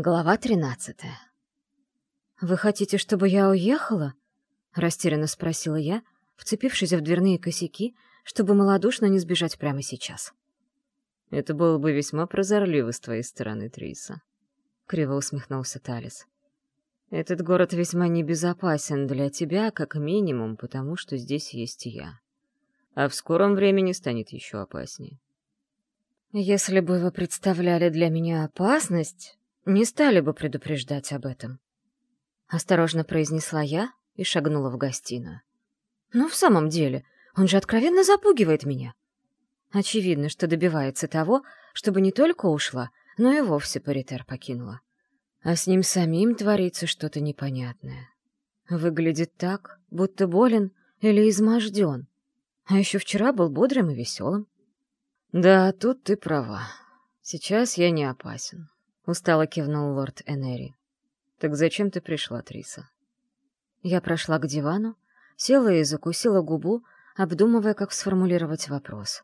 Глава тринадцатая. «Вы хотите, чтобы я уехала?» — растерянно спросила я, вцепившись в дверные косяки, чтобы малодушно не сбежать прямо сейчас. «Это было бы весьма прозорливо с твоей стороны, Триса», — криво усмехнулся Талис. «Этот город весьма небезопасен для тебя, как минимум, потому что здесь есть я. А в скором времени станет еще опаснее». «Если бы вы представляли для меня опасность, не стали бы предупреждать об этом. Осторожно произнесла я и шагнула в гостиную. Ну, в самом деле, он же откровенно запугивает меня. Очевидно, что добивается того, чтобы не только ушла, но и вовсе паритер покинула. А с ним самим творится что-то непонятное. Выглядит так, будто болен или изможден. А еще вчера был бодрым и веселым. Да, тут ты права. Сейчас я не опасен. Устало кивнул лорд Энери. «Так зачем ты пришла, Триса?» Я прошла к дивану, села и закусила губу, обдумывая, как сформулировать вопрос.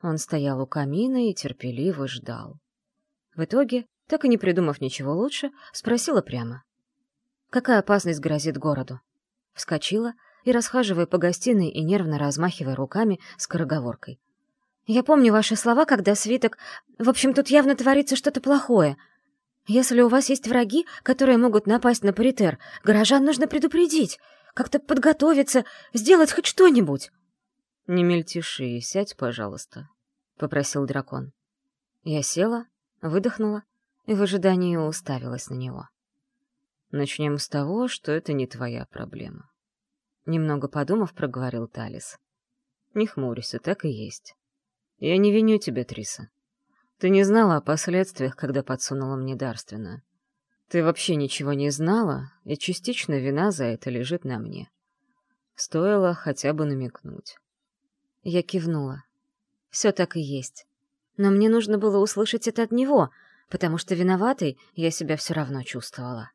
Он стоял у камина и терпеливо ждал. В итоге, так и не придумав ничего лучше, спросила прямо. «Какая опасность грозит городу?» Вскочила и, расхаживая по гостиной и нервно размахивая руками, скороговоркой. Я помню ваши слова, когда свиток... В общем, тут явно творится что-то плохое. Если у вас есть враги, которые могут напасть на паритер, горожан нужно предупредить, как-то подготовиться, сделать хоть что-нибудь. — Не мельтеши сядь, пожалуйста, — попросил дракон. Я села, выдохнула и в ожидании уставилась на него. Начнем с того, что это не твоя проблема. Немного подумав, проговорил Талис. Не хмурься, так и есть. Я не виню тебя, Триса. Ты не знала о последствиях, когда подсунула мне дарственную. Ты вообще ничего не знала, и частично вина за это лежит на мне. Стоило хотя бы намекнуть. Я кивнула. Все так и есть. Но мне нужно было услышать это от него, потому что виноватой я себя все равно чувствовала.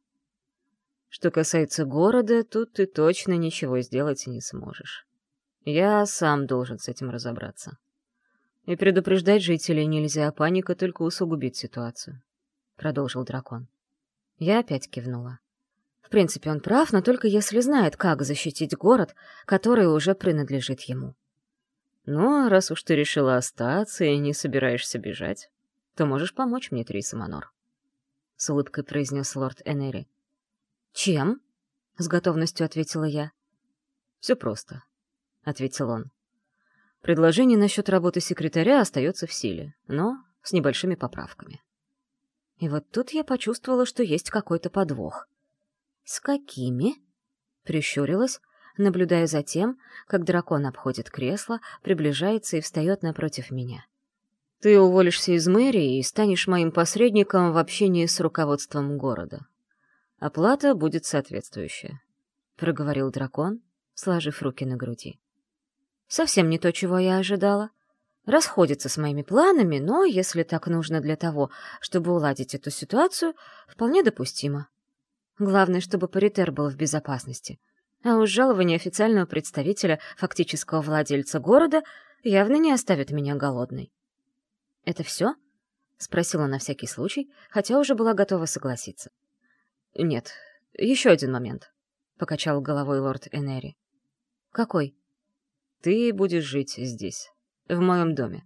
Что касается города, тут ты точно ничего сделать не сможешь. Я сам должен с этим разобраться. И предупреждать жителей нельзя, паника только усугубит ситуацию», — продолжил дракон. Я опять кивнула. В принципе, он прав, но только если знает, как защитить город, который уже принадлежит ему. «Ну, а раз уж ты решила остаться и не собираешься бежать, то можешь помочь мне, Триса Манор», — с улыбкой произнес лорд Энери. «Чем?» — с готовностью ответила я. «Все просто», — ответил он. Предложение насчет работы секретаря остается в силе, но с небольшими поправками. И вот тут я почувствовала, что есть какой-то подвох. «С какими?» — прищурилась, наблюдая за тем, как дракон обходит кресло, приближается и встает напротив меня. «Ты уволишься из мэрии и станешь моим посредником в общении с руководством города. Оплата будет соответствующая», — проговорил дракон, сложив руки на груди. Совсем не то, чего я ожидала. Расходится с моими планами, но, если так нужно для того, чтобы уладить эту ситуацию, вполне допустимо. Главное, чтобы паритер был в безопасности. А уж жалование официального представителя, фактического владельца города, явно не оставит меня голодной. «Это все?» — спросила на всякий случай, хотя уже была готова согласиться. «Нет, еще один момент», — покачал головой лорд Энери. «Какой?» Ты будешь жить здесь, в моем доме.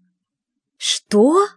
Что?